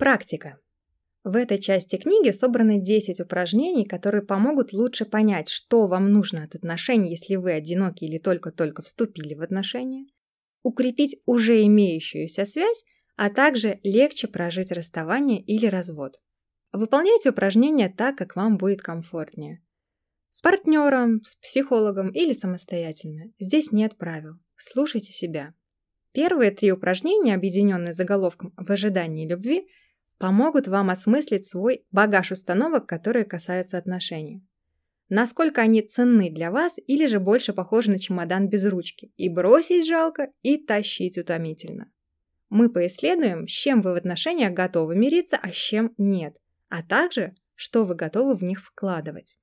Практика. В этой части книги собраны 10 упражнений, которые помогут лучше понять, что вам нужно от отношений, если вы одиноки или только-только вступили в отношения, укрепить уже имеющуюся связь, а также легче прожить расставание или развод. Выполняйте упражнения так, как вам будет комфортнее. С партнером, с психологом или самостоятельно. Здесь нет правил. Слушайте себя. Первые три упражнения, объединенные заголовком «В ожидании любви», помогут вам осмыслить свой багаж установок, которые касаются отношений. Насколько они ценны для вас или же больше похожи на чемодан без ручки. И бросить жалко, и тащить утомительно. Мы поисследуем, с чем вы в отношениях готовы мириться, а с чем нет, а также, что вы готовы в них вкладывать.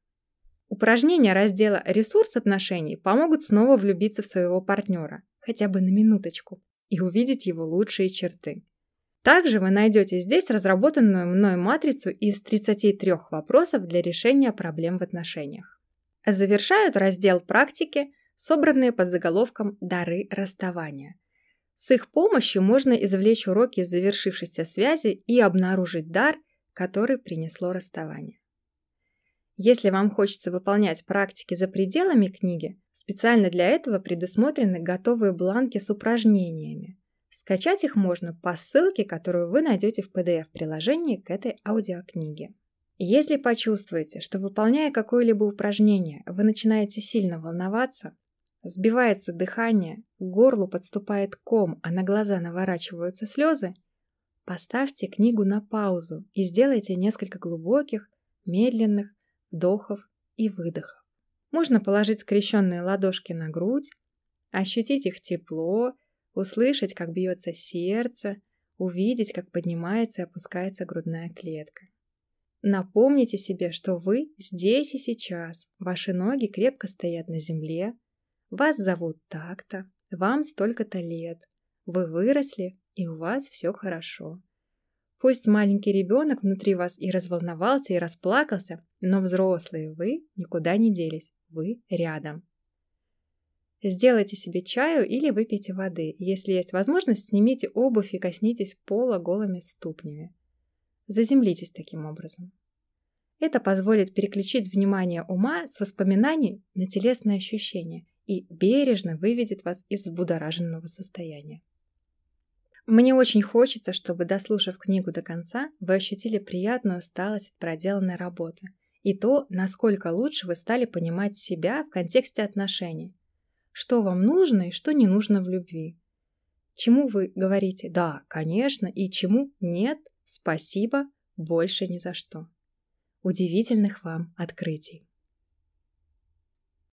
Упражнения раздела «Ресурс отношений» помогут снова влюбиться в своего партнера, хотя бы на минуточку, и увидеть его лучшие черты. Также вы найдете здесь разработанную мной матрицу из 33 вопросов для решения проблем в отношениях. Завершают раздел практики, собранные под заголовком «Дары расставания». С их помощью можно извлечь уроки из завершившейся связи и обнаружить дар, который принесло расставание. Если вам хочется выполнять практики за пределами книги, специально для этого предусмотрены готовые бланки с упражнениями. Скачать их можно по ссылке, которую вы найдете в PDF-приложении к этой аудиокниге. Если почувствуете, что выполняя какое-либо упражнение, вы начинаете сильно волноваться, сбивается дыхание, к горлу подступает ком, а на глаза наворачиваются слезы, поставьте книгу на паузу и сделайте несколько глубоких, медленных вдохов и выдохов. Можно положить скрещенные ладошки на грудь, ощутить их тепло, услышать, как бьется сердце, увидеть, как поднимается и опускается грудная клетка. Напомните себе, что вы здесь и сейчас, ваши ноги крепко стоят на земле, вас зовут так-то, вам столько-то лет, вы выросли и у вас все хорошо. Пусть маленький ребенок внутри вас и разволновался, и расплакался, но взрослые вы никуда не делись, вы рядом. Сделайте себе чаю или выпейте воды. Если есть возможность, снимите обувь и коснитесь пола голыми ступнями. Заземлитесь таким образом. Это позволит переключить внимание ума с воспоминаний на телесные ощущения и бережно выведет вас из взбудораженного состояния. Мне очень хочется, чтобы, дослушав книгу до конца, вы ощутили приятную усталость от проделанной работы и то, насколько лучше вы стали понимать себя в контексте отношений, что вам нужно и что не нужно в любви. Чему вы говорите «да, конечно» и чему «нет, спасибо, больше ни за что». Удивительных вам открытий!